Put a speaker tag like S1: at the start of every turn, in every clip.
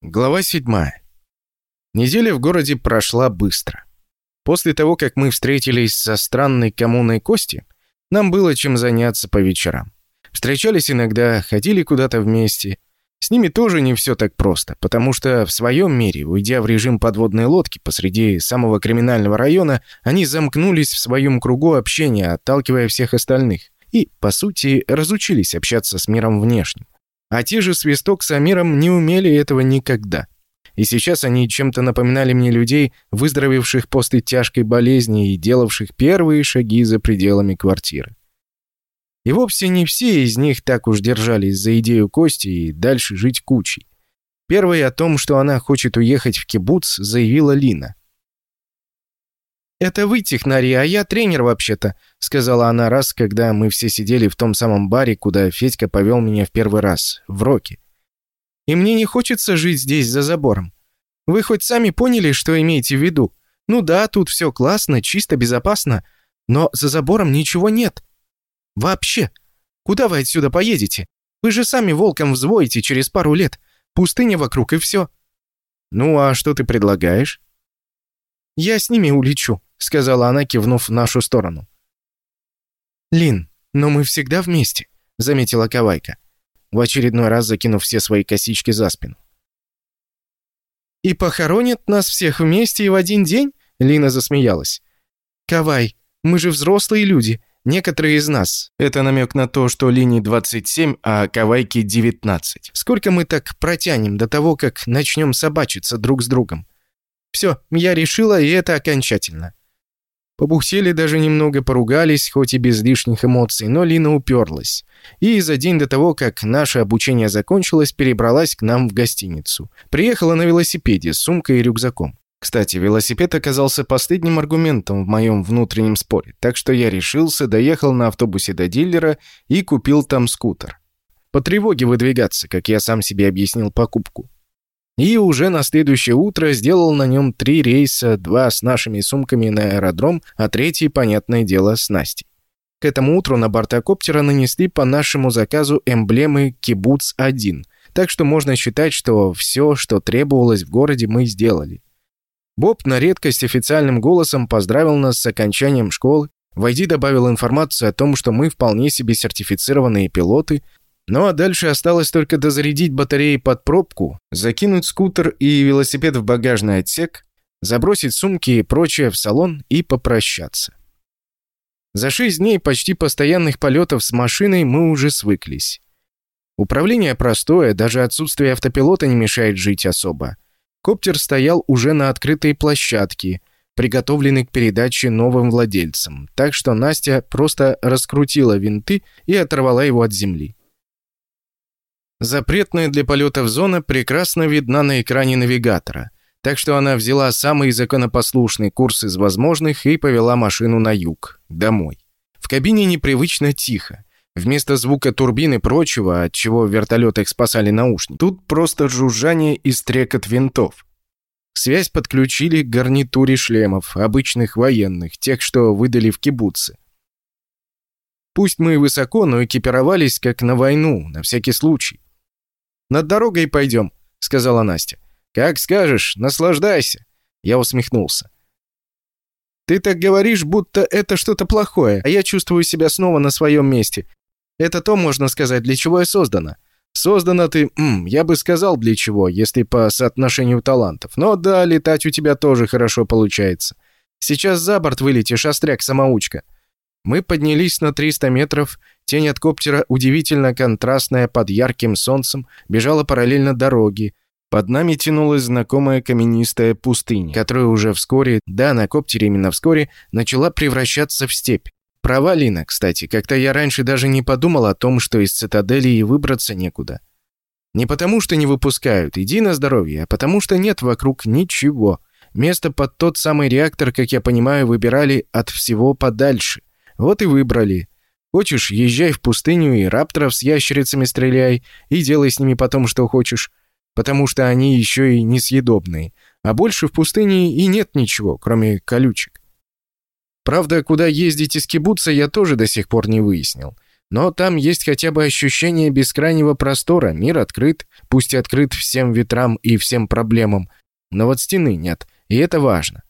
S1: Глава 7. Неделя в городе прошла быстро. После того, как мы встретились со странной коммуной Кости, нам было чем заняться по вечерам. Встречались иногда, ходили куда-то вместе. С ними тоже не все так просто, потому что в своем мире, уйдя в режим подводной лодки посреди самого криминального района, они замкнулись в своем кругу общения, отталкивая всех остальных, и, по сути, разучились общаться с миром внешним. А те же Свисток с Амиром не умели этого никогда. И сейчас они чем-то напоминали мне людей, выздоровевших после тяжкой болезни и делавших первые шаги за пределами квартиры. И вовсе не все из них так уж держались за идею Кости и дальше жить кучей. Первой о том, что она хочет уехать в кибуц, заявила Лина. «Это вы технари, а я тренер вообще-то», — сказала она раз, когда мы все сидели в том самом баре, куда Федька повел меня в первый раз, в Роке. «И мне не хочется жить здесь за забором. Вы хоть сами поняли, что имеете в виду? Ну да, тут все классно, чисто, безопасно, но за забором ничего нет. Вообще. Куда вы отсюда поедете? Вы же сами волком взвоите через пару лет. Пустыня вокруг и все». «Ну а что ты предлагаешь?» «Я с ними улечу», — сказала она, кивнув в нашу сторону. «Лин, но мы всегда вместе», — заметила Кавайка, в очередной раз закинув все свои косички за спину. «И похоронят нас всех вместе и в один день?» — Лина засмеялась. «Кавай, мы же взрослые люди, некоторые из нас». Это намек на то, что Лине 27, а Кавайке 19. Сколько мы так протянем до того, как начнем собачиться друг с другом? Все, я решила, и это окончательно. Побухсели даже немного, поругались, хоть и без лишних эмоций, но Лина уперлась. И за день до того, как наше обучение закончилось, перебралась к нам в гостиницу. Приехала на велосипеде с сумкой и рюкзаком. Кстати, велосипед оказался последним аргументом в моем внутреннем споре, так что я решился, доехал на автобусе до дилера и купил там скутер. По тревоге выдвигаться, как я сам себе объяснил покупку. И уже на следующее утро сделал на нем три рейса, два с нашими сумками на аэродром, а третий, понятное дело, с Настей. К этому утру на бортокоптера нанесли по нашему заказу эмблемы «Кибуц-1», так что можно считать, что все, что требовалось в городе, мы сделали. Боб на редкость официальным голосом поздравил нас с окончанием школы, Войди добавил информацию о том, что мы вполне себе сертифицированные пилоты, ну а дальше осталось только дозарядить батареи под пробку, закинуть скутер и велосипед в багажный отсек, забросить сумки и прочее в салон и попрощаться. За шесть дней почти постоянных полетов с машиной мы уже свыклись. Управление простое, даже отсутствие автопилота не мешает жить особо. Коптер стоял уже на открытой площадке, приготовленный к передаче новым владельцам, так что Настя просто раскрутила винты и оторвала его от земли. Запретная для полетов зона прекрасно видна на экране навигатора, так что она взяла самый законопослушный курс из возможных и повела машину на юг, домой. В кабине непривычно тихо. Вместо звука турбины прочего, от чего в вертолетах спасали наушники, тут просто жужжание и стрекот винтов. Связь подключили к гарнитуре шлемов, обычных военных, тех, что выдали в кибуце. Пусть мы и высоко, но экипировались как на войну, на всякий случай. Над дорогой пойдем», — сказала Настя. «Как скажешь, наслаждайся». Я усмехнулся. «Ты так говоришь, будто это что-то плохое, а я чувствую себя снова на своем месте. Это то, можно сказать, для чего я создана. Создана ты, м, я бы сказал, для чего, если по соотношению талантов. Но да, летать у тебя тоже хорошо получается. Сейчас за борт вылетишь, остряк-самоучка». Мы поднялись на 300 метров, тень от коптера, удивительно контрастная под ярким солнцем, бежала параллельно дороге. Под нами тянулась знакомая каменистая пустыня, которая уже вскоре, да, на коптере именно вскоре, начала превращаться в степь. Права Лина, кстати, как-то я раньше даже не подумал о том, что из цитадели и выбраться некуда. Не потому, что не выпускают, иди на здоровье, а потому, что нет вокруг ничего. Место под тот самый реактор, как я понимаю, выбирали от всего подальше. Вот и выбрали. Хочешь, езжай в пустыню и рапторов с ящерицами стреляй, и делай с ними потом, что хочешь, потому что они еще и несъедобные. А больше в пустыне и нет ничего, кроме колючек. Правда, куда ездить из кибуца, я тоже до сих пор не выяснил. Но там есть хотя бы ощущение бескрайнего простора, мир открыт, пусть открыт всем ветрам и всем проблемам, но вот стены нет, и это важно.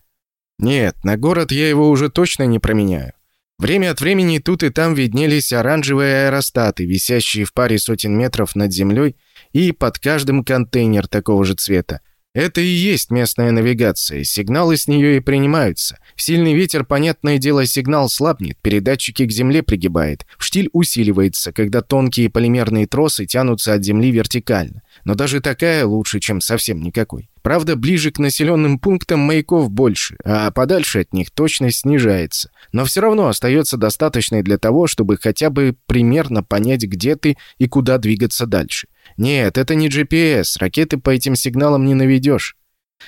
S1: Нет, на город я его уже точно не променяю. Время от времени тут и там виднелись оранжевые аэростаты, висящие в паре сотен метров над землей, и под каждым контейнер такого же цвета. Это и есть местная навигация, сигналы с нее и принимаются. В сильный ветер, понятное дело, сигнал слабнет, передатчики к земле пригибает, штиль усиливается, когда тонкие полимерные тросы тянутся от земли вертикально. Но даже такая лучше, чем совсем никакой. Правда, ближе к населенным пунктам маяков больше, а подальше от них точность снижается. Но все равно остается достаточной для того, чтобы хотя бы примерно понять, где ты и куда двигаться дальше. Нет, это не GPS, ракеты по этим сигналам не наведешь.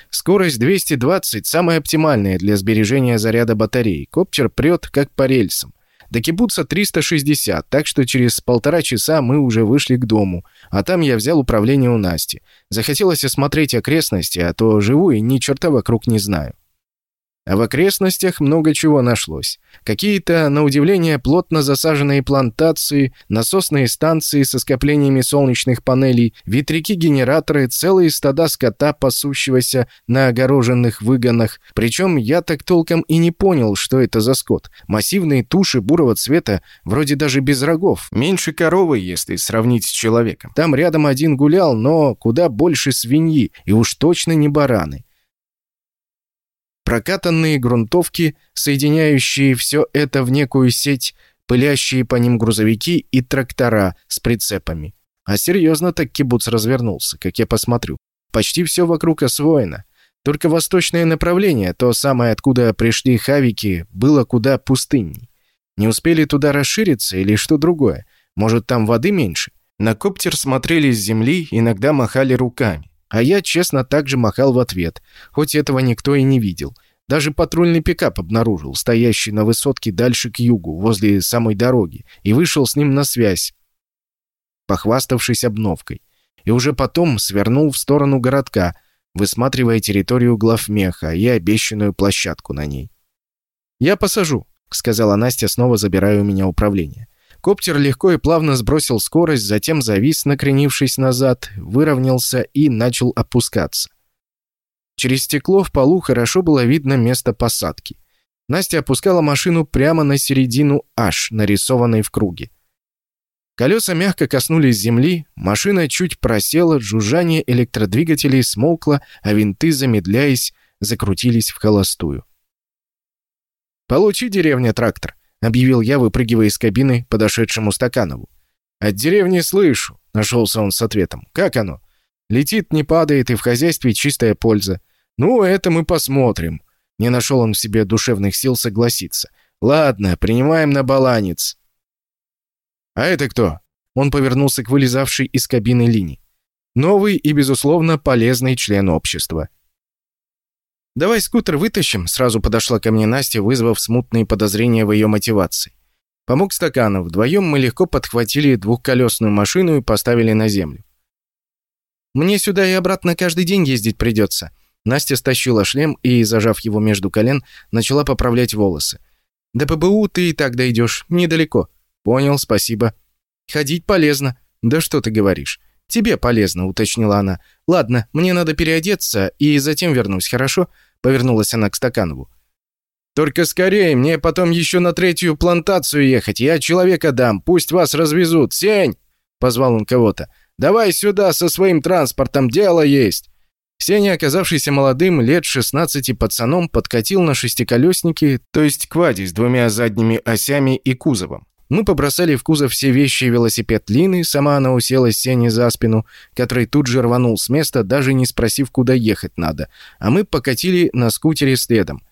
S1: Скорость 220 самая оптимальная для сбережения заряда батареи. Коптер прет как по рельсам. До кибуца 360, так что через полтора часа мы уже вышли к дому, а там я взял управление у Насти. Захотелось осмотреть окрестности, а то живу и ни черта вокруг не знаю. А в окрестностях много чего нашлось. Какие-то, на удивление, плотно засаженные плантации, насосные станции со скоплениями солнечных панелей, ветряки-генераторы, целые стада скота, пасущегося на огороженных выгонах. Причем я так толком и не понял, что это за скот. Массивные туши бурого цвета, вроде даже без рогов. Меньше коровы, если сравнить с человеком. Там рядом один гулял, но куда больше свиньи, и уж точно не бараны прокатанные грунтовки, соединяющие все это в некую сеть, пылящие по ним грузовики и трактора с прицепами. А серьезно так кибуц развернулся, как я посмотрю. Почти все вокруг освоено. Только восточное направление, то самое, откуда пришли хавики, было куда пустынней. Не успели туда расшириться или что другое? Может, там воды меньше? На коптер смотрели с земли, иногда махали руками. А я, честно, также махал в ответ, хоть этого никто и не видел. Даже патрульный пикап обнаружил, стоящий на высотке дальше к югу, возле самой дороги, и вышел с ним на связь, похваставшись обновкой. И уже потом свернул в сторону городка, высматривая территорию главмеха и обещанную площадку на ней. «Я посажу», — сказала Настя, снова забирая у меня управление. Коптер легко и плавно сбросил скорость, затем завис, накренившись назад, выровнялся и начал опускаться. Через стекло в полу хорошо было видно место посадки. Настя опускала машину прямо на середину H, нарисованной в круге. Колеса мягко коснулись земли, машина чуть просела, жужжание электродвигателей смолкло, а винты, замедляясь, закрутились в холостую. «Получи, деревня, трактор!» — объявил я, выпрыгивая из кабины подошедшему Стаканову. «От деревни слышу», — нашелся он с ответом. «Как оно?» «Летит, не падает, и в хозяйстве чистая польза». «Ну, это мы посмотрим». Не нашел он в себе душевных сил согласиться. «Ладно, принимаем на баланец». «А это кто?» Он повернулся к вылезавшей из кабины Лини. «Новый и, безусловно, полезный член общества». «Давай скутер вытащим», — сразу подошла ко мне Настя, вызвав смутные подозрения в ее мотивации. Помог Стаканов. Вдвоем мы легко подхватили двухколесную машину и поставили на землю. «Мне сюда и обратно каждый день ездить придется». Настя стащила шлем и, зажав его между колен, начала поправлять волосы. «До ПБУ ты и так дойдешь. Недалеко». «Понял, спасибо». «Ходить полезно». «Да что ты говоришь?» «Тебе полезно», — уточнила она. «Ладно, мне надо переодеться, и затем вернусь, хорошо?» Повернулась она к Стаканову. «Только скорее, мне потом еще на третью плантацию ехать. Я человека дам, пусть вас развезут. Сень!» Позвал он кого-то. «Давай сюда со своим транспортом, дело есть!» Сеня, оказавшийся молодым, лет 16 пацаном, подкатил на шестиколеснике, то есть квади с двумя задними осями и кузовом. Мы побросали в кузов все вещи и велосипед Лины, сама она уселась Сене за спину, который тут же рванул с места, даже не спросив, куда ехать надо, а мы покатили на скутере следом.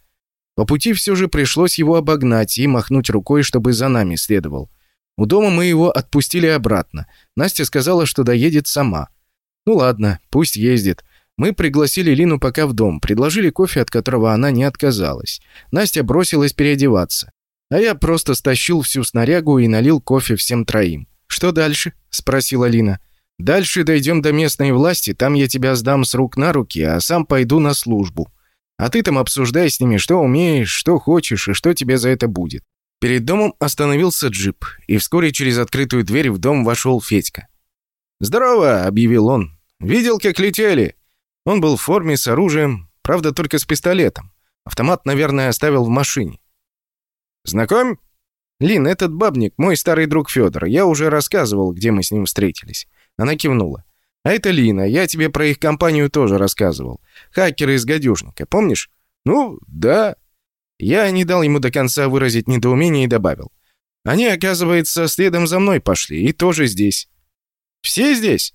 S1: По пути все же пришлось его обогнать и махнуть рукой, чтобы за нами следовал. У дома мы его отпустили обратно. Настя сказала, что доедет сама. Ну ладно, пусть ездит. Мы пригласили Лину пока в дом, предложили кофе, от которого она не отказалась. Настя бросилась переодеваться. А я просто стащил всю снарягу и налил кофе всем троим. «Что дальше?» – спросила Лина. «Дальше дойдем до местной власти, там я тебя сдам с рук на руки, а сам пойду на службу. А ты там обсуждай с ними, что умеешь, что хочешь и что тебе за это будет. Перед домом остановился джип, и вскоре через открытую дверь в дом вошел Федька. «Здорово!» — объявил он. «Видел, как летели?» Он был в форме с оружием, правда, только с пистолетом. Автомат, наверное, оставил в машине. «Знакомь?» «Лин, этот бабник, мой старый друг Федор. Я уже рассказывал, где мы с ним встретились». Она кивнула. «А это Лина. Я тебе про их компанию тоже рассказывал. Хакеры из гадюшника, помнишь?» «Ну, да». Я не дал ему до конца выразить недоумение и добавил. «Они, оказывается, следом за мной пошли, и тоже здесь». «Все здесь?»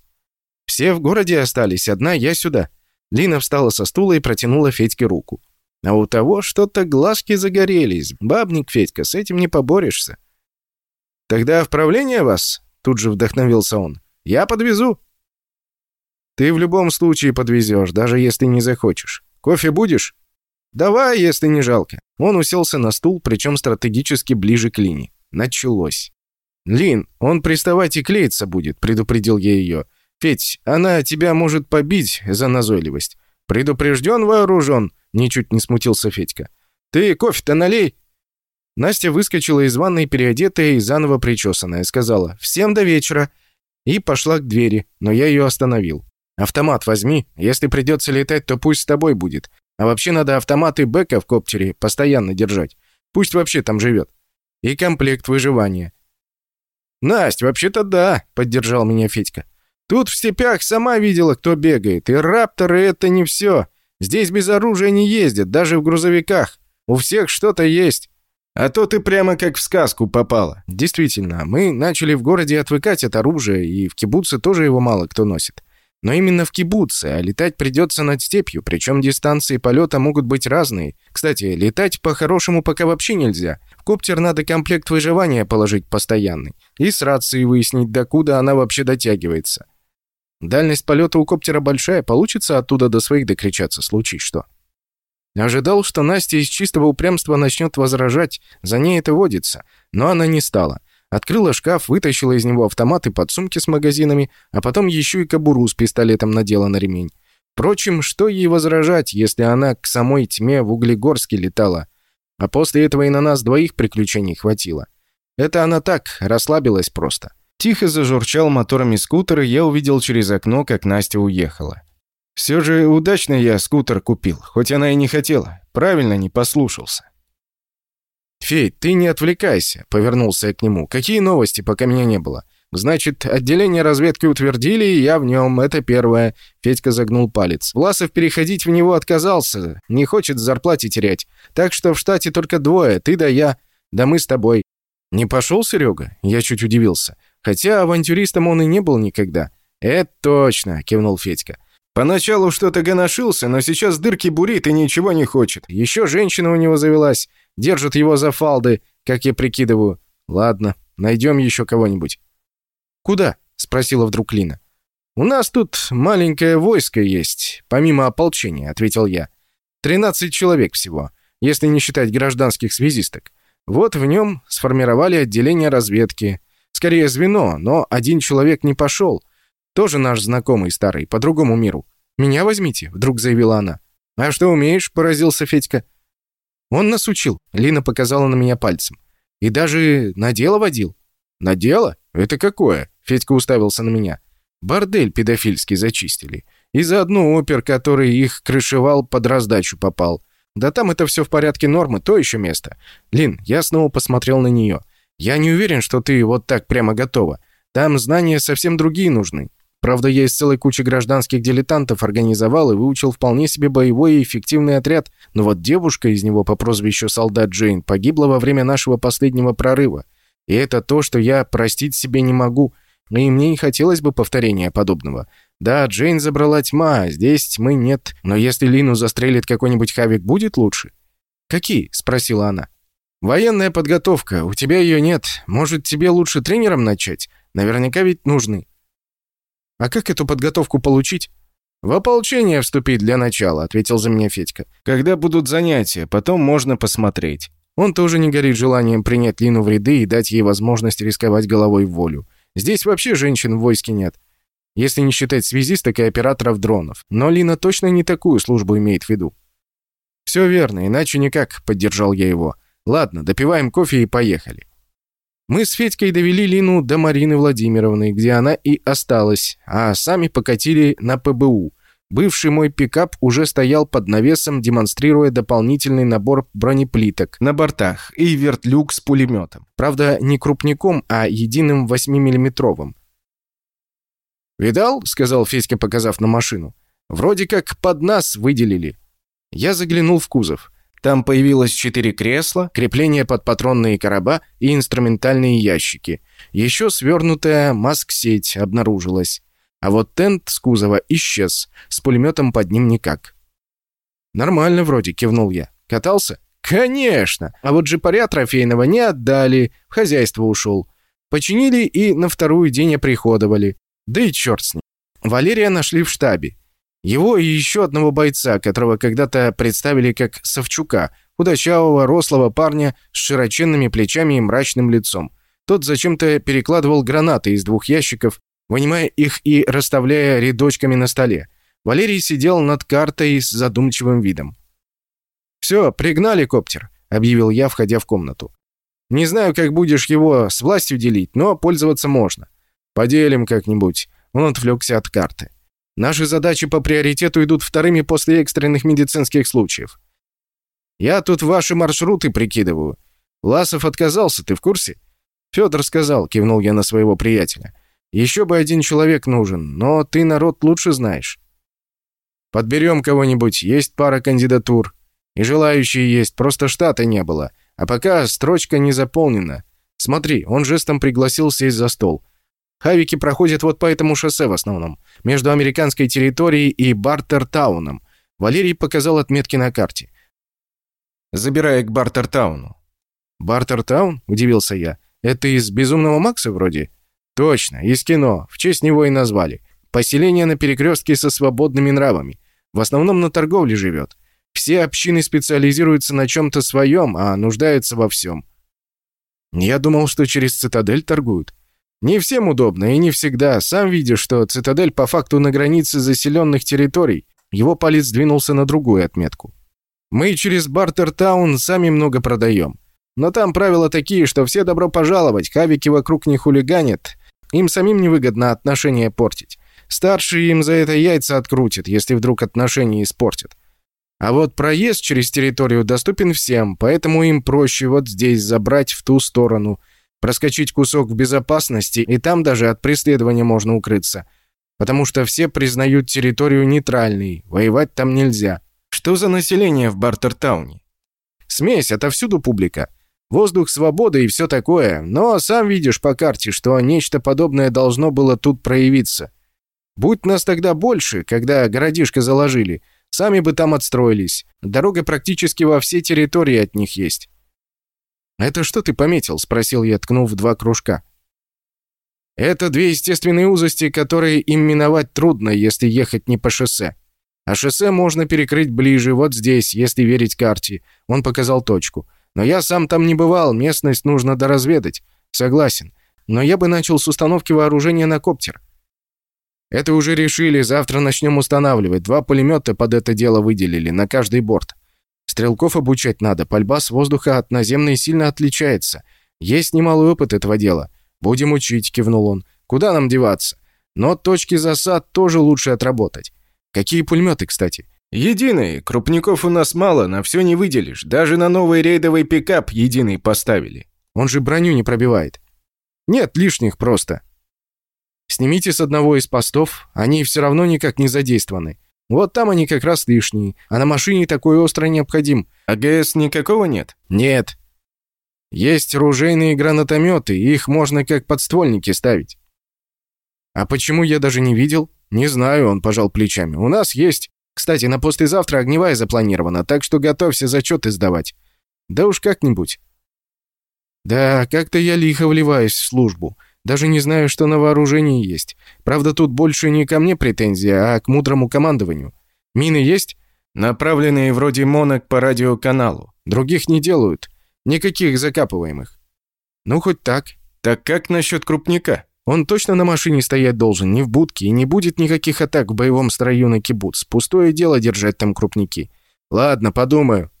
S1: «Все в городе остались, одна я сюда». Лина встала со стула и протянула Федьке руку. А у того что-то глазки загорелись. Бабник, Федька, с этим не поборешься. «Тогда в вас?» — тут же вдохновился он. «Я подвезу». «Ты в любом случае подвезешь, даже если не захочешь. Кофе будешь?» «Давай, если не жалко». Он уселся на стул, причем стратегически ближе к Лине. Началось. «Лин, он приставать и клеиться будет», — предупредил я ее. «Федь, она тебя может побить за назойливость. Предупрежден, вооружен», — ничуть не смутился Федька. «Ты кофе-то налей». Настя выскочила из ванной, переодетая и заново причесанная, сказала «Всем до вечера» и пошла к двери, но я ее остановил. «Автомат возьми, если придется летать, то пусть с тобой будет. А вообще надо автоматы Бека в коптере постоянно держать. Пусть вообще там живет. И комплект выживания. «Насть, вообще-то да», — поддержал меня Федька. «Тут в степях сама видела, кто бегает, и рапторы — это не все. Здесь без оружия не ездят, даже в грузовиках. У всех что-то есть. А то ты прямо как в сказку попала. Действительно, мы начали в городе отвыкать от оружия, и в кибуце тоже его мало кто носит. Но именно в кибуце, а летать придется над степью, причем дистанции полета могут быть разные. Кстати, летать по-хорошему пока вообще нельзя. В коптер надо комплект выживания положить постоянный. И с рацией выяснить, докуда она вообще дотягивается. Дальность полета у коптера большая, получится оттуда до своих докричаться, случай что. Ожидал, что Настя из чистого упрямства начнет возражать, за ней это водится, но она не стала. Открыла шкаф, вытащила из него автомат и подсумки с магазинами, а потом еще и кобуру с пистолетом надела на ремень. Впрочем, что ей возражать, если она к самой тьме в Углегорске летала? А после этого и на нас двоих приключений хватило. Это она так, расслабилась просто. Тихо зажурчал моторами скутер, и я увидел через окно, как Настя уехала. Все же удачно я скутер купил, хоть она и не хотела. Правильно не послушался. «Фей, ты не отвлекайся», — повернулся я к нему. «Какие новости, пока меня не было?» «Значит, отделение разведки утвердили, и я в нем. Это первое». Федька загнул палец. Власов переходить в него отказался. Не хочет зарплате терять. Так что в штате только двое. Ты да я. Да мы с тобой. «Не пошел, Серега?» Я чуть удивился. Хотя авантюристом он и не был никогда. «Это точно», — кивнул Федька. «Поначалу что-то гоношился, но сейчас дырки бурит и ничего не хочет. Еще женщина у него завелась. Держат его за фалды, как я прикидываю. Ладно, найдем еще кого-нибудь». «Куда?» — спросила вдруг Лина. «У нас тут маленькое войско есть, помимо ополчения», — ответил я. «Тринадцать человек всего, если не считать гражданских связисток. Вот в нем сформировали отделение разведки. Скорее звено, но один человек не пошел. Тоже наш знакомый старый, по другому миру. «Меня возьмите», — вдруг заявила она. «А что умеешь?» — поразился Федька. Он нас учил. Лина показала на меня пальцем. И даже на дело водил. На дело? Это какое? Федька уставился на меня. Бордель педофильский зачистили. И заодно опер, который их крышевал, под раздачу попал. Да там это все в порядке нормы, то еще место. Лин, я снова посмотрел на нее. Я не уверен, что ты вот так прямо готова. Там знания совсем другие нужны. Правда, я из целой кучи гражданских дилетантов организовал и выучил вполне себе боевой и эффективный отряд, но вот девушка из него по прозвищу Солдат Джейн погибла во время нашего последнего прорыва. И это то, что я простить себе не могу, и мне не хотелось бы повторения подобного. Да, Джейн забрала тьма, а здесь тьмы нет, но если Лину застрелит какой-нибудь хавик, будет лучше? «Какие?» — спросила она. «Военная подготовка. У тебя ее нет. Может, тебе лучше тренером начать? Наверняка ведь нужны». А как эту подготовку получить? В ополчение вступить для начала, ответил за меня Федька. Когда будут занятия, потом можно посмотреть. Он тоже не горит желанием принять Лину в ряды и дать ей возможность рисковать головой в волю. Здесь вообще женщин в войске нет. Если не считать связисток и операторов дронов. Но Лина точно не такую службу имеет в виду. «Все верно, иначе никак», — поддержал я его. Ладно, допиваем кофе и поехали. Мы с Федькой довели Лину до Марины Владимировны, где она и осталась, а сами покатили на ПБУ. Бывший мой пикап уже стоял под навесом, демонстрируя дополнительный набор бронеплиток на бортах и вертлюк с пулеметом. Правда, не крупником, а единым 8-миллиметровым. «Видал?» — сказал Федька, показав на машину. «Вроде как под нас выделили». Я заглянул в кузов. Там появилось четыре кресла, крепление под патронные короба и инструментальные ящики. Еще свернутая маск-сеть обнаружилась. А вот тент с кузова исчез, с пулеметом под ним никак. «Нормально вроде», — кивнул я. «Катался?» «Конечно! А вот джипаря трофейного не отдали, в хозяйство ушел. Починили и на вторую день оприходовали. Да и черт с ним. Валерия нашли в штабе. Его и еще одного бойца, которого когда-то представили как Савчука, худощавого, рослого парня с широченными плечами и мрачным лицом. Тот зачем-то перекладывал гранаты из двух ящиков, вынимая их и расставляя рядочками на столе. Валерий сидел над картой с задумчивым видом. «Все, пригнали коптер», — объявил я, входя в комнату. «Не знаю, как будешь его с властью делить, но пользоваться можно. Поделим как-нибудь». Он отвлекся от карты. Наши задачи по приоритету идут вторыми после экстренных медицинских случаев. Я тут ваши маршруты прикидываю. Ласов отказался, ты в курсе? Федор сказал, кивнул я на своего приятеля. Еще бы один человек нужен, но ты народ лучше знаешь. Подберем кого-нибудь, есть пара кандидатур. И желающие есть, просто штата не было. А пока строчка не заполнена. Смотри, он жестом пригласил сесть за стол. Хавики проходят вот по этому шоссе в основном, между американской территорией и Бартертауном. Валерий показал отметки на карте. Забирая к Бартертауну. «Бартертаун?» – удивился я. «Это из «Безумного Макса» вроде?» «Точно, из кино. В честь него и назвали. Поселение на перекрестке со свободными нравами. В основном на торговле живет. Все общины специализируются на чем-то своем, а нуждаются во всем. Я думал, что через цитадель торгуют. Не всем удобно и не всегда. Сам видишь, что цитадель по факту на границе заселенных территорий. Его палец двинулся на другую отметку. Мы через Бартертаун сами много продаем. Но там правила такие, что все добро пожаловать, хавики вокруг не хулиганят. Им самим невыгодно отношения портить. Старшие им за это яйца открутят, если вдруг отношения испортят. А вот проезд через территорию доступен всем, поэтому им проще вот здесь забрать в ту сторону – проскочить кусок в безопасности, и там даже от преследования можно укрыться. Потому что все признают территорию нейтральной, воевать там нельзя. Что за население в Бартертауне? Смесь, отовсюду публика. Воздух свободы и все такое, но сам видишь по карте, что нечто подобное должно было тут проявиться. Будь нас тогда больше, когда городишко заложили, сами бы там отстроились. Дорога практически во все территории от них есть. «Это что ты пометил?» — спросил я, ткнув два кружка. «Это две естественные узости, которые им миновать трудно, если ехать не по шоссе. А шоссе можно перекрыть ближе, вот здесь, если верить карте». Он показал точку. «Но я сам там не бывал, местность нужно доразведать. Согласен. Но я бы начал с установки вооружения на коптер». «Это уже решили, завтра начнем устанавливать. Два пулемета под это дело выделили, на каждый борт. Стрелков обучать надо, пальба с воздуха от наземной сильно отличается. Есть немалый опыт этого дела. Будем учить, кивнул он. Куда нам деваться? Но точки засад тоже лучше отработать. Какие пулеметы, кстати? Единые. Крупников у нас мало, на все не выделишь. Даже на новый рейдовый пикап единый поставили. Он же броню не пробивает. Нет, лишних просто. Снимите с одного из постов, они все равно никак не задействованы. Вот там они как раз лишние, а на машине такой остро необходим. АГС никакого нет? Нет. Есть ружейные гранатометы, их можно как подствольники ставить. А почему я даже не видел? Не знаю, он пожал плечами. У нас есть. Кстати, на послезавтра огневая запланирована, так что готовься зачеты сдавать. Да уж как-нибудь. Да, как-то я лихо вливаюсь в службу. Даже не знаю, что на вооружении есть. Правда, тут больше не ко мне претензия, а к мудрому командованию. Мины есть? Направленные вроде монок по радиоканалу. Других не делают. Никаких закапываемых. Ну, хоть так. Так как насчет крупника? Он точно на машине стоять должен, не в будке, и не будет никаких атак в боевом строю на кибуц. Пустое дело держать там крупники. Ладно, подумаю.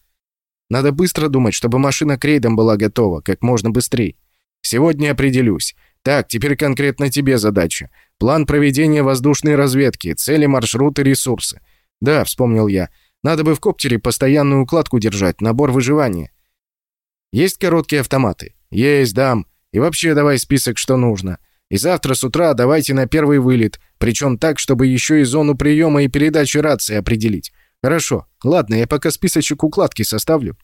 S1: Надо быстро думать, чтобы машина к рейдам была готова, как можно быстрее. Сегодня определюсь. Так, теперь конкретно тебе задача. План проведения воздушной разведки, цели, маршруты, ресурсы. Да, вспомнил я. Надо бы в коптере постоянную укладку держать, набор выживания. Есть короткие автоматы? Есть, дам. И вообще давай список, что нужно. И завтра с утра давайте на первый вылет, причем так, чтобы еще и зону приема и передачи рации определить. Хорошо. Ладно, я пока списочек укладки составлю.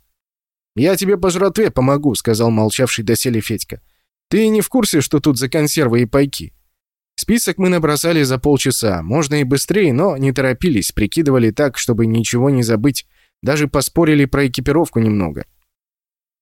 S1: Я тебе по жратве помогу, сказал молчавший доселе Федька. Ты не в курсе, что тут за консервы и пайки? Список мы набросали за полчаса. Можно и быстрее, но не торопились, прикидывали так, чтобы ничего не забыть. Даже поспорили про экипировку немного.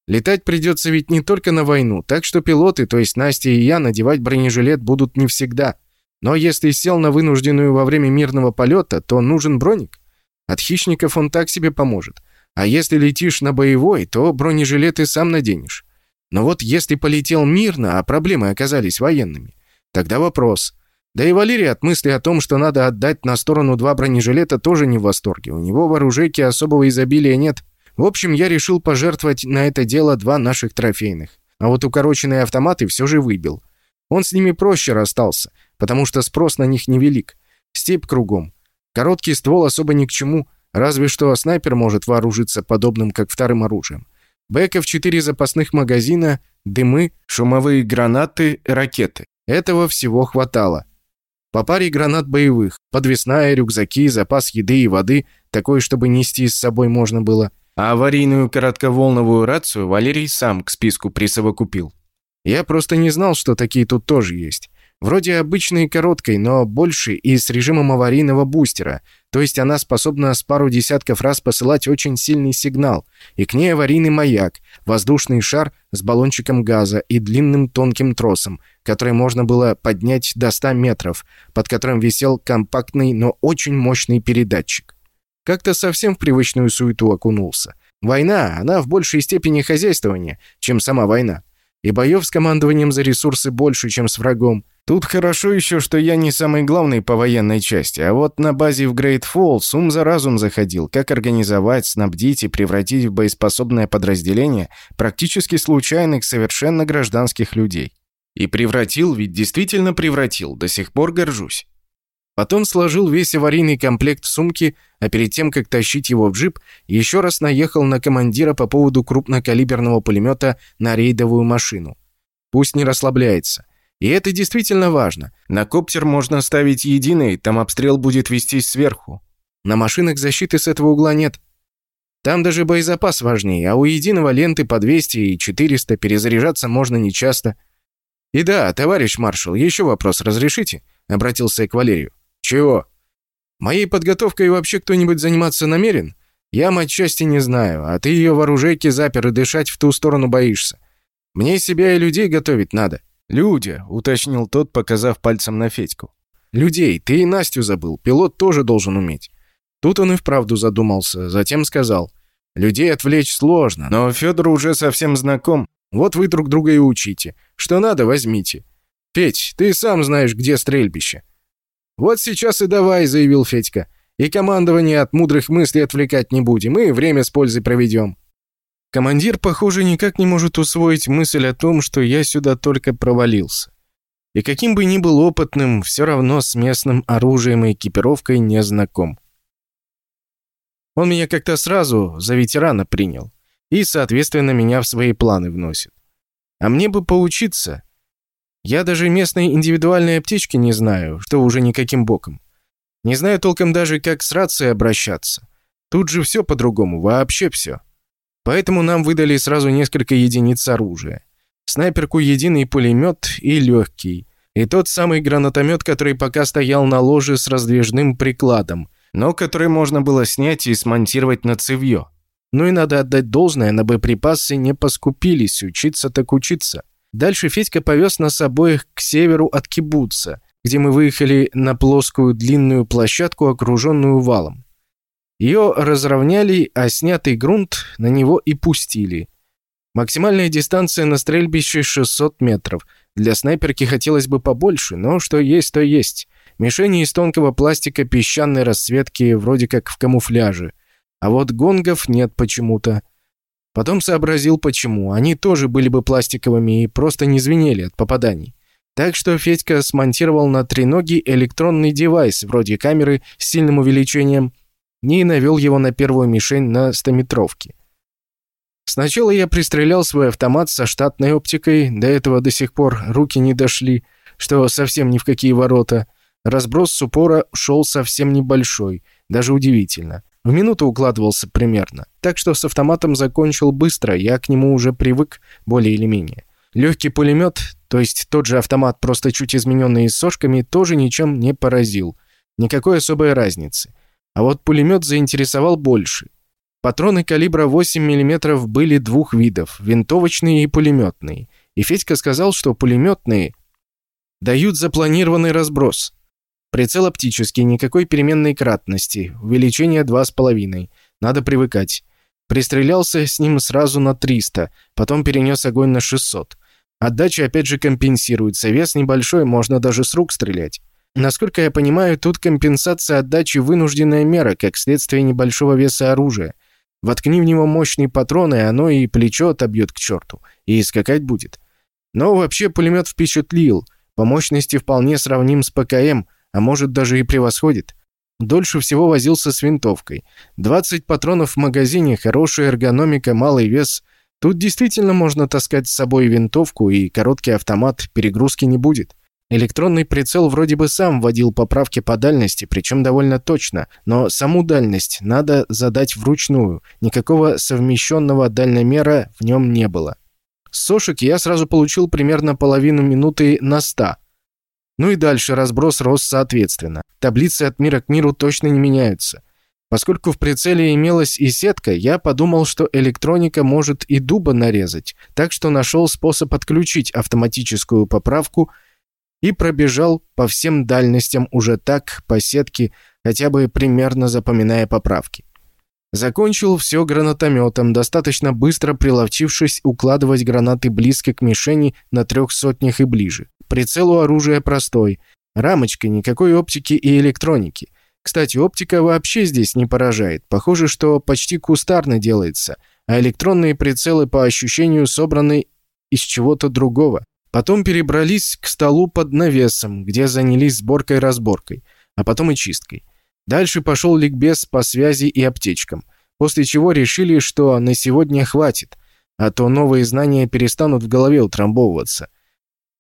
S1: Летать придется ведь не только на войну, так что пилоты, то есть Настя и я, надевать бронежилет будут не всегда. Но если сел на вынужденную во время мирного полета, то нужен броник. От хищников он так себе поможет. А если летишь на боевой, то бронежилет и сам наденешь. Но вот если полетел мирно, а проблемы оказались военными, тогда вопрос. Да и Валерий от мысли о том, что надо отдать на сторону два бронежилета, тоже не в восторге. У него в оружейке особого изобилия нет. В общем, я решил пожертвовать на это дело два наших трофейных. А вот укороченные автоматы все же выбил. Он с ними проще расстался, потому что спрос на них невелик. Степь кругом. Короткий ствол особо ни к чему, разве что снайпер может вооружиться подобным, как вторым оружием. Бэков четыре запасных магазина, дымы, шумовые гранаты, ракеты. Этого всего хватало. По паре гранат боевых, подвесная, рюкзаки, запас еды и воды, такой, чтобы нести с собой можно было. А аварийную коротковолновую рацию Валерий сам к списку присовокупил. Я просто не знал, что такие тут тоже есть. Вроде обычной короткой, но больше и с режимом аварийного бустера, то есть она способна с пару десятков раз посылать очень сильный сигнал, и к ней аварийный маяк, воздушный шар с баллончиком газа и длинным тонким тросом, который можно было поднять до 100 метров, под которым висел компактный, но очень мощный передатчик. Как-то совсем в привычную суету окунулся. Война, она в большей степени хозяйствование, чем сама война. И боев с командованием за ресурсы больше, чем с врагом. Тут хорошо еще, что я не самый главный по военной части, а вот на базе в Грейт Фоллс ум за разум заходил, как организовать, снабдить и превратить в боеспособное подразделение практически случайных, совершенно гражданских людей. И превратил, ведь действительно превратил, до сих пор горжусь. Потом сложил весь аварийный комплект в сумки, а перед тем, как тащить его в джип, еще раз наехал на командира по поводу крупнокалиберного пулемета на рейдовую машину. Пусть не расслабляется. И это действительно важно. На коптер можно ставить единый, там обстрел будет вестись сверху. На машинах защиты с этого угла нет. Там даже боезапас важнее, а у единого ленты по 200 и 400 перезаряжаться можно нечасто. И да, товарищ маршал, еще вопрос разрешите? Обратился я к Валерию. Чего? Моей подготовкой вообще кто-нибудь заниматься намерен? Я мать части не знаю, а ты ее в оружейке запер и дышать в ту сторону боишься. Мне себя и людей готовить надо. «Люди», — уточнил тот, показав пальцем на Федьку. «Людей, ты и Настю забыл, пилот тоже должен уметь». Тут он и вправду задумался, затем сказал. «Людей отвлечь сложно, но Федор уже совсем знаком. Вот вы друг друга и учите. Что надо, возьмите. Федь, ты сам знаешь, где стрельбище». «Вот сейчас и давай», — заявил Федька. «И командование от мудрых мыслей отвлекать не будем, и время с пользой проведем». Командир, похоже, никак не может усвоить мысль о том, что я сюда только провалился. И каким бы ни был опытным, все равно с местным оружием и экипировкой не знаком. Он меня как-то сразу за ветерана принял и, соответственно, меня в свои планы вносит. А мне бы поучиться. Я даже местной индивидуальной аптечки не знаю, что уже никаким боком. Не знаю толком даже, как с рацией обращаться. Тут же все по-другому, вообще все. Поэтому нам выдали сразу несколько единиц оружия. Снайперку единый пулемет и легкий. И тот самый гранатомет, который пока стоял на ложе с раздвижным прикладом, но который можно было снять и смонтировать на цевьё. Ну и надо отдать должное, на боеприпасы не поскупились, учиться так учиться. Дальше Федька повез нас обоих к северу от кибуца, где мы выехали на плоскую длинную площадку, окруженную валом. Ее разровняли, а снятый грунт на него и пустили. Максимальная дистанция на стрельбище 600 метров. Для снайперки хотелось бы побольше, но что есть, то есть. Мишени из тонкого пластика песчаной расцветки, вроде как в камуфляже. А вот гонгов нет почему-то. Потом сообразил, почему. Они тоже были бы пластиковыми и просто не звенели от попаданий. Так что Федька смонтировал на треноги электронный девайс, вроде камеры с сильным увеличением, и навел его на первую мишень на стометровке. Сначала я пристрелял свой автомат со штатной оптикой, до этого до сих пор руки не дошли, что совсем ни в какие ворота. Разброс с упора шел совсем небольшой, даже удивительно. В минуту укладывался примерно. Так что с автоматом закончил быстро, я к нему уже привык более или менее. Легкий пулемет, то есть тот же автомат, просто чуть измененный сошками, тоже ничем не поразил. Никакой особой разницы. А вот пулемет заинтересовал больше. Патроны калибра 8 мм были двух видов – винтовочные и пулеметные. И Федька сказал, что пулеметные дают запланированный разброс. Прицел оптический, никакой переменной кратности, увеличение 2,5. Надо привыкать. Пристрелялся с ним сразу на 300, потом перенес огонь на 600. Отдача опять же компенсируется, вес небольшой, можно даже с рук стрелять. Насколько я понимаю, тут компенсация отдачи вынужденная мера, как следствие небольшого веса оружия. Воткни в него мощные патроны, и оно и плечо отобьет к черту, и скакать будет. Но вообще пулемет впечатлил. По мощности вполне сравним с ПКМ, а может даже и превосходит. Дольше всего возился с винтовкой. 20 патронов в магазине, хорошая эргономика, малый вес. Тут действительно можно таскать с собой винтовку, и короткий автомат, перегрузки не будет. Электронный прицел вроде бы сам вводил поправки по дальности, причем довольно точно, но саму дальность надо задать вручную. Никакого совмещенного дальномера в нем не было. С сошек я сразу получил примерно половину минуты на 100. Ну и дальше разброс рос соответственно. Таблицы от мира к миру точно не меняются. Поскольку в прицеле имелась и сетка, я подумал, что электроника может и дуба нарезать, так что нашел способ отключить автоматическую поправку – и пробежал по всем дальностям уже так, по сетке, хотя бы примерно запоминая поправки. Закончил все гранатометом, достаточно быстро приловчившись укладывать гранаты близко к мишени на трех сотнях и ближе. Прицел у оружия простой. Рамочка, никакой оптики и электроники. Кстати, оптика вообще здесь не поражает. Похоже, что почти кустарно делается, а электронные прицелы по ощущению собраны из чего-то другого. Потом перебрались к столу под навесом, где занялись сборкой-разборкой, а потом и чисткой. Дальше пошел ликбез по связи и аптечкам, после чего решили, что на сегодня хватит, а то новые знания перестанут в голове утрамбовываться.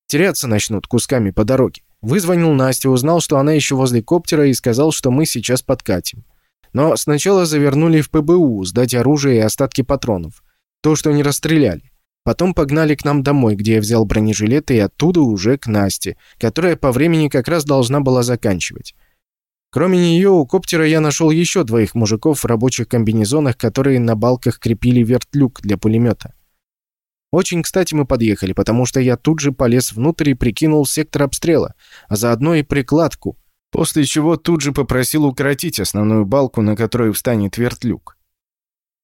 S1: Теряться начнут кусками по дороге. Вызвонил Настю, узнал, что она еще возле коптера и сказал, что мы сейчас подкатим. Но сначала завернули в ПБУ, сдать оружие и остатки патронов. То, что не расстреляли. Потом погнали к нам домой, где я взял бронежилеты, и оттуда уже к Насте, которая по времени как раз должна была заканчивать. Кроме нее, у коптера я нашел еще двоих мужиков в рабочих комбинезонах, которые на балках крепили вертлюк для пулемета. Очень кстати мы подъехали, потому что я тут же полез внутрь и прикинул сектор обстрела, а заодно и прикладку, после чего тут же попросил укоротить основную балку, на которой встанет вертлюк.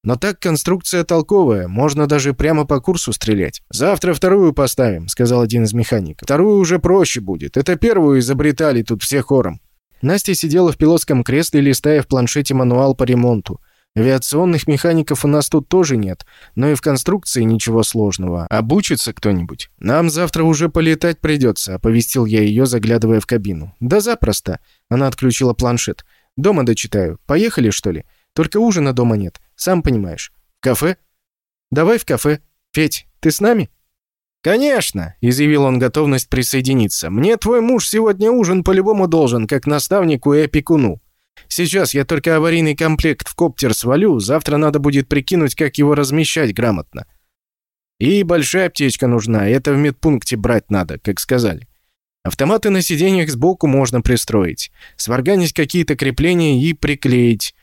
S1: Но так конструкция толковая, можно даже прямо по курсу стрелять. Завтра вторую поставим, сказал один из механиков. Вторую уже проще будет. Это первую изобретали тут все хором. Настя сидела в пилотском кресле, листая в планшете мануал по ремонту. Авиационных механиков у нас тут тоже нет, но и в конструкции ничего сложного. Обучится кто-нибудь? Нам завтра уже полетать придется, оповестил я ее, заглядывая в кабину. Да запросто. Она отключила планшет. Дома дочитаю. Поехали, что ли? Только ужина дома нет. Сам понимаешь. В кафе? Давай в кафе. Федь, ты с нами? «Конечно!» – изъявил он готовность присоединиться. «Мне твой муж сегодня ужин по-любому должен, как наставнику и опекуну. Сейчас я только аварийный комплект в коптер свалю, завтра надо будет прикинуть, как его размещать грамотно. И большая аптечка нужна, это в медпункте брать надо, как сказали. Автоматы на сиденьях сбоку можно пристроить, сварганить какие-то крепления и приклеить.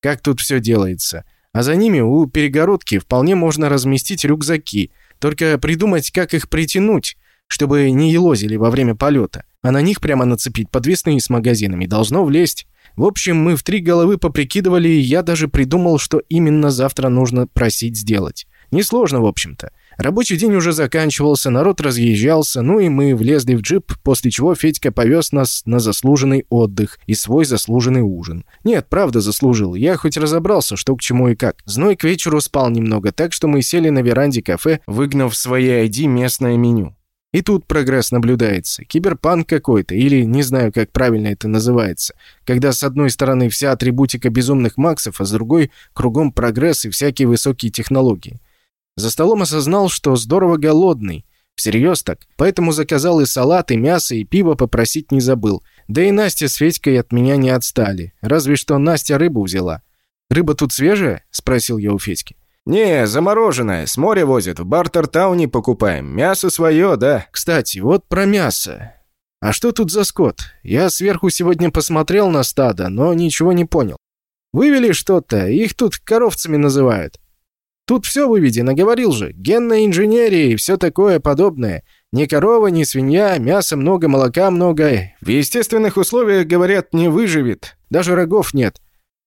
S1: Как тут все делается. А за ними у перегородки вполне можно разместить рюкзаки, только придумать, как их притянуть, чтобы не елозили во время полета. А на них прямо нацепить подвесные с магазинами. Должно влезть. В общем, мы в три головы поприкидывали, и я даже придумал, что именно завтра нужно просить сделать. Несложно, в общем-то. Рабочий день уже заканчивался, народ разъезжался, ну и мы влезли в джип, после чего Федька повез нас на заслуженный отдых и свой заслуженный ужин. Нет, правда заслужил, я хоть разобрался, что к чему и как. Зной к вечеру спал немного, так что мы сели на веранде кафе, выгнав в своей ID местное меню. И тут прогресс наблюдается. Киберпанк какой-то, или не знаю, как правильно это называется. Когда с одной стороны вся атрибутика безумных максов, а с другой кругом прогресс и всякие высокие технологии. За столом осознал, что здорово голодный. Всерьез так. Поэтому заказал и салат, и мясо, и пиво попросить не забыл. Да и Настя с Федькой от меня не отстали. Разве что Настя рыбу взяла. «Рыба тут свежая?» – спросил я у Федьки.
S2: «Не, замороженное. С моря возят. В Бартерtауне покупаем. Мясо свое, да».
S1: «Кстати, вот про мясо. А что тут за скот? Я сверху сегодня посмотрел на стадо, но ничего не понял. Вывели что-то, их тут коровцами называют. Тут все выведено, говорил же. Генная инженерия и все такое подобное. Ни корова, ни свинья, мяса много, молока много.
S2: В естественных условиях, говорят, не выживет.
S1: Даже рогов нет.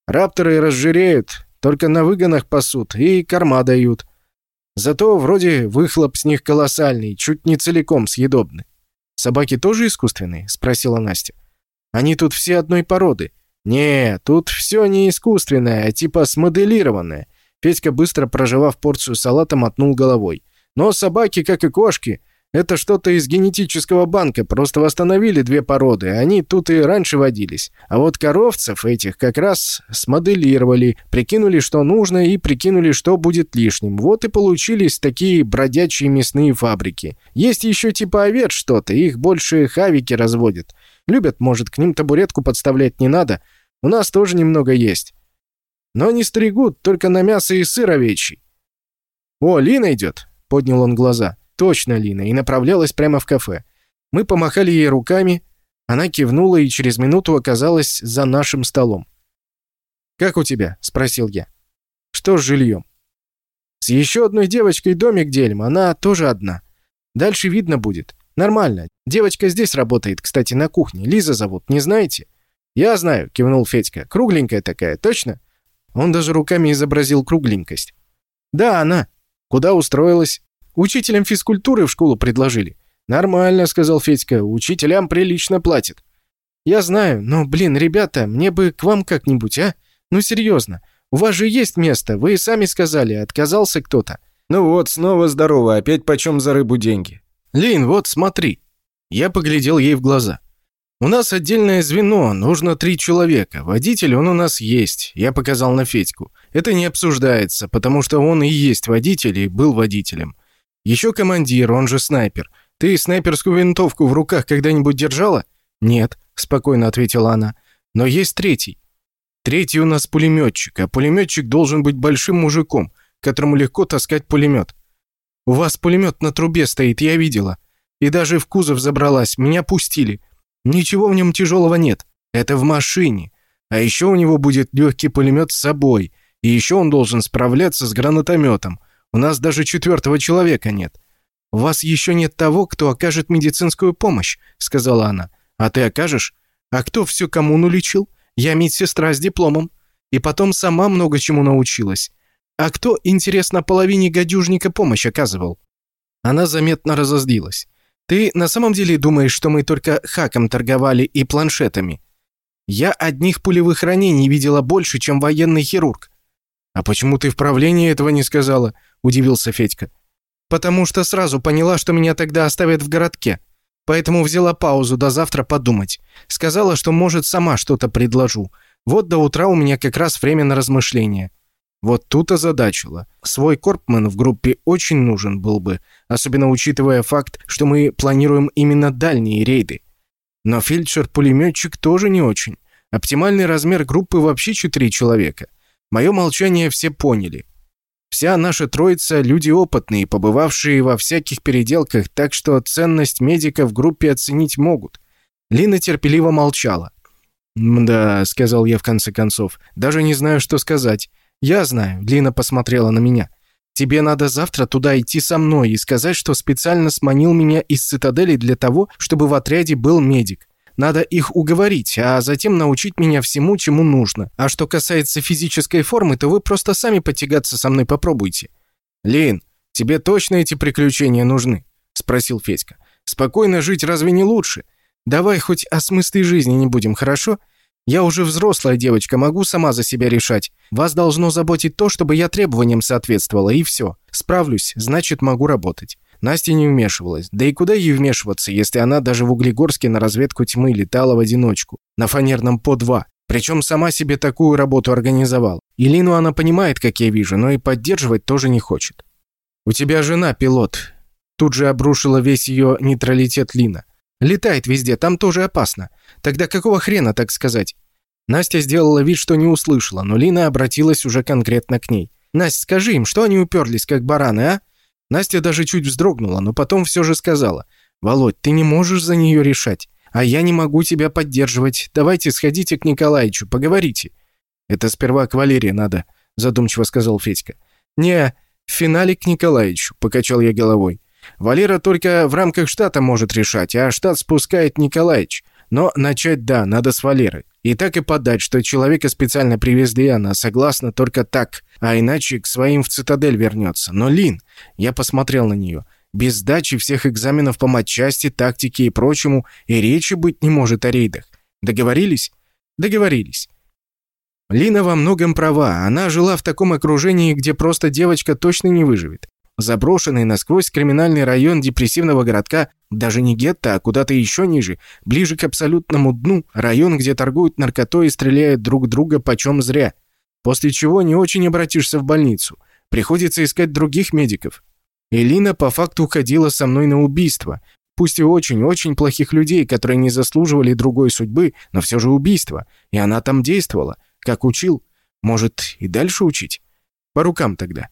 S1: Рапторы разжиреют, только на выгонах пасут и корма дают. Зато вроде выхлоп с них колоссальный, чуть не целиком съедобный. «Собаки тоже искусственные?» – спросила Настя. «Они тут все одной породы». «Не, тут все не искусственное, а типа смоделированное. Петька, быстро проживав порцию салата, мотнул головой. «Но собаки, как и кошки, это что-то из генетического банка, просто восстановили две породы, они тут и раньше водились. А вот коровцев этих как раз смоделировали, прикинули, что нужно, и прикинули, что будет лишним. Вот и получились такие бродячие мясные фабрики. Есть еще типа овец что-то, их больше хавики разводят. Любят, может, к ним табуретку подставлять не надо. У нас тоже немного есть. Но не стригут, только на мясо и сыр овечий. «О, Лина идет!» — поднял он глаза. «Точно Лина!» и направлялась прямо в кафе. Мы помахали ей руками, она кивнула и через минуту оказалась за нашим столом. «Как у тебя?» — спросил я. «Что с жильем?» «С еще одной девочкой домик делим, она тоже одна. Дальше видно будет. Нормально. Девочка здесь работает, кстати, на кухне. Лиза зовут, не знаете?» «Я знаю», — кивнул Федька. «Кругленькая такая, точно?» Он даже руками изобразил кругленькость. «Да, она. Куда устроилась? Учителям физкультуры в школу предложили». «Нормально», — сказал Федька. «Учителям прилично платят». «Я знаю, но, блин, ребята, мне бы к вам как-нибудь, а? Ну, серьезно. У вас же есть место, вы сами сказали, отказался кто-то».
S2: «Ну вот, снова здорово, опять почем за рыбу деньги?»
S1: «Лин, вот смотри». Я поглядел ей в глаза. «У нас отдельное звено, нужно три человека. Водитель он у нас есть», — я показал на Федьку. «Это не обсуждается, потому что он и есть водитель и был водителем. Еще командир, он же снайпер. Ты снайперскую винтовку в руках когда-нибудь держала?» «Нет», — спокойно ответила она. «Но есть третий. Третий у нас пулеметчик, а пулеметчик должен быть большим мужиком, которому легко таскать пулемет. У вас пулемет на трубе стоит, я видела. И даже в кузов забралась, меня пустили». Ничего в нем тяжелого нет. Это в машине. А еще у него будет легкий пулемет с собой. И еще он должен справляться с гранатометом. У нас даже четвертого человека нет. У вас еще нет того, кто окажет медицинскую помощь», — сказала она. «А ты окажешь? А кто всю коммуну лечил? Я медсестра с дипломом. И потом сама много чему научилась. А кто, интересно, половине гадюжника помощь оказывал?» Она заметно разозлилась. Ты на самом деле думаешь, что мы только хаком торговали и планшетами? Я одних пулевых ранений видела больше, чем военный хирург. А почему ты в правлении этого не сказала? удивился Федька. Потому что сразу поняла, что меня тогда оставят в городке. Поэтому взяла паузу до завтра подумать. Сказала, что может сама что-то предложу. Вот до утра у меня как раз время на размышления. Вот тут озадачило. Свой Корпман в группе очень нужен был бы, особенно учитывая факт, что мы планируем именно дальние рейды. Но фельдшер-пулеметчик тоже не очень. Оптимальный размер группы вообще четыре человека. Мое молчание все поняли. Вся наша троица – люди опытные, побывавшие во всяких переделках, так что ценность медика в группе оценить могут. Лина терпеливо молчала. «Да», – сказал я в конце концов, – «даже не знаю, что сказать. «Я знаю», — Лина посмотрела на меня. «Тебе надо завтра туда идти со мной и сказать, что специально сманил меня из цитадели для того, чтобы в отряде был медик. Надо их уговорить, а затем научить меня всему, чему нужно. А что касается физической формы, то вы просто сами потягаться со мной попробуйте». «Лин, тебе точно эти приключения нужны?» — спросил Федька. «Спокойно жить разве не лучше? Давай хоть о смысле жизни не будем, хорошо? Я уже взрослая девочка, могу сама за себя решать. Вас должно заботить то, чтобы я требованиям соответствовала, и все. Справлюсь, значит, могу работать». Настя не вмешивалась. Да и куда ей вмешиваться, если она даже в Углегорске на разведку тьмы летала в одиночку, на фанерном По-2, причем сама себе такую работу организовала. Илину она понимает, как я вижу, но и поддерживать тоже не хочет. «У тебя жена пилот». Тут же обрушила весь ее нейтралитет Лина. «Летает везде, там тоже опасно. Тогда какого хрена, так сказать?» Настя сделала вид, что не услышала, но Лина обратилась уже конкретно к ней. «Настя, скажи им, что они уперлись, как бараны, а?» Настя даже чуть вздрогнула, но потом все же сказала. «Володь, ты не можешь за нее решать, а я не могу тебя поддерживать. Давайте сходите к Николаевичу, поговорите». «Это сперва к Валерии надо», — задумчиво сказал Федька. «Не, в финале к Николаевичу», — покачал я головой. «Валера только в рамках штата может решать, а штат спускает Николаевич. Но начать, да, надо с Валеры. И так и подать, что человека специально привезли, она согласна только так, а иначе к своим в цитадель вернется. Но Лин, я посмотрел на нее, без сдачи всех экзаменов по матчасти, тактике и прочему и речи быть не может о рейдах. Договорились? Договорились. Лина во многом права. Она жила в таком окружении, где просто девочка точно не выживет. Заброшенный насквозь криминальный район депрессивного городка, даже не гетто, а куда-то еще ниже, ближе к абсолютному дну, район, где торгуют наркотой и стреляют друг друга почем зря. После чего не очень обратишься в больницу. Приходится искать других медиков. Элина по факту ходила со мной на убийство. Пусть и очень-очень плохих людей, которые не заслуживали другой судьбы, но все же убийство. И она там действовала, как учил. Может, и дальше учить? По рукам тогда.